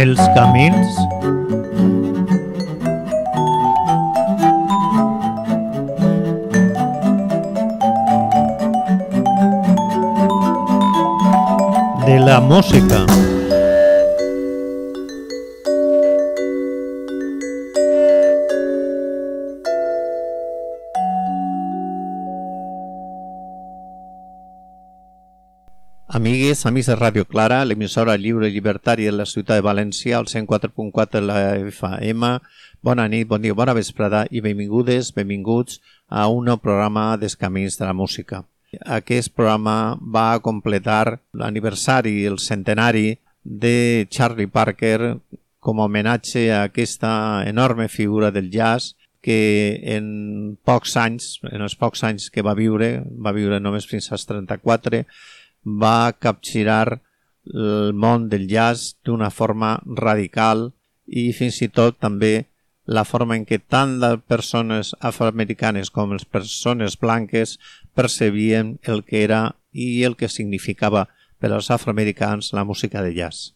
Els camins de la música. Amigues, amics de Ràdio Clara, l'emissora lliure i llibertària de la ciutat de València, al 104.4 de la FM. Bona nit, bon dia, bona vesprada i benvingudes, benvinguts a un nou programa dels Camins de la Música. Aquest programa va completar l'aniversari, el centenari de Charlie Parker com a homenatge a aquesta enorme figura del jazz que en pocs anys, en els pocs anys que va viure, va viure només fins als 34, va capgirar el món del jazz d'una forma radical i fins i tot també la forma en què tant les persones afroamericanes com les persones blanques percebien el que era i el que significava per als afroamericans la música de jazz.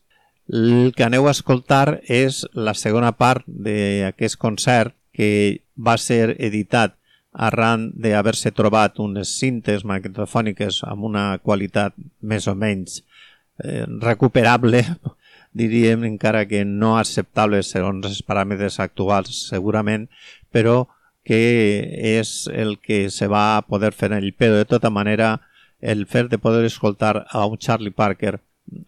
El que aneu a escoltar és la segona part d'aquest concert que va ser editat arran d'haver-se trobat unes cintes magnetofòniques amb una qualitat més o menys eh, recuperable, diríem encara que no acceptable segons els paràmetres actuals segurament, però que és el que se va poder fer en ell. Però de tota manera el fet de poder escoltar a un Charlie Parker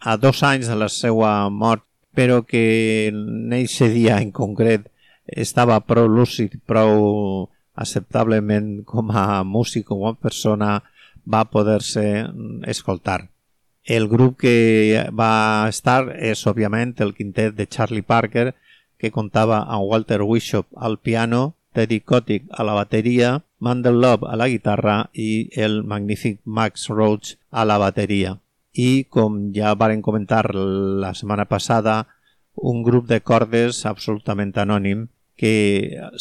a dos anys de la seva mort, però que en aquest dia en concret estava prou lúcid, prou acceptablement com a músic, com a persona, va poder-se escoltar. El grup que va estar és, òbviament, el quintet de Charlie Parker, que comptava amb Walter Bishop al piano, Teddy Kotick a la bateria, Mandel Love a la guitarra i el magnífic Max Roach a la bateria. I, com ja varen comentar la setmana passada, un grup de cordes absolutament anònim que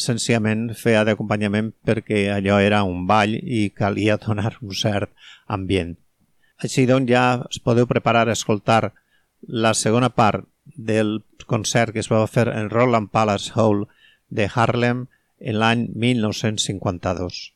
senzillament feia d'acompanyament perquè allò era un ball i calia donar un cert ambient. Així doncs ja es podeu preparar a escoltar la segona part del concert que es va fer en Roland Palace Hall de Harlem en l'any 1952.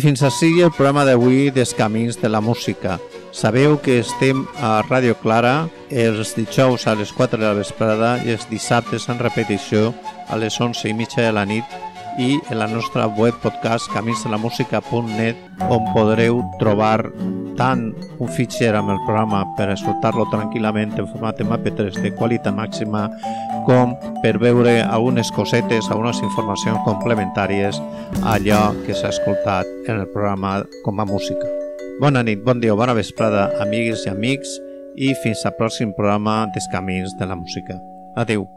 Fins així el programa d'avui dels Camins de la Música. Sabeu que estem a Ràdio Clara els dijous a les 4 de la vesprada i els dissabtes en repetició a les 11 i mitja de la nit i en la nostra web podcast caminsdelamusica.net on podreu trobar tant un fitxer amb el programa per escoltar-lo tranquil·lament en format MP3 de qualitat màxima com per veure algunes cosetes, algunes informacions complementàries a allò que s'ha escoltat en el programa com a música. Bona nit, bon dia, bona vesprada, amigues i amics, i fins al pròxim programa dels Camins de la Música. Adeu.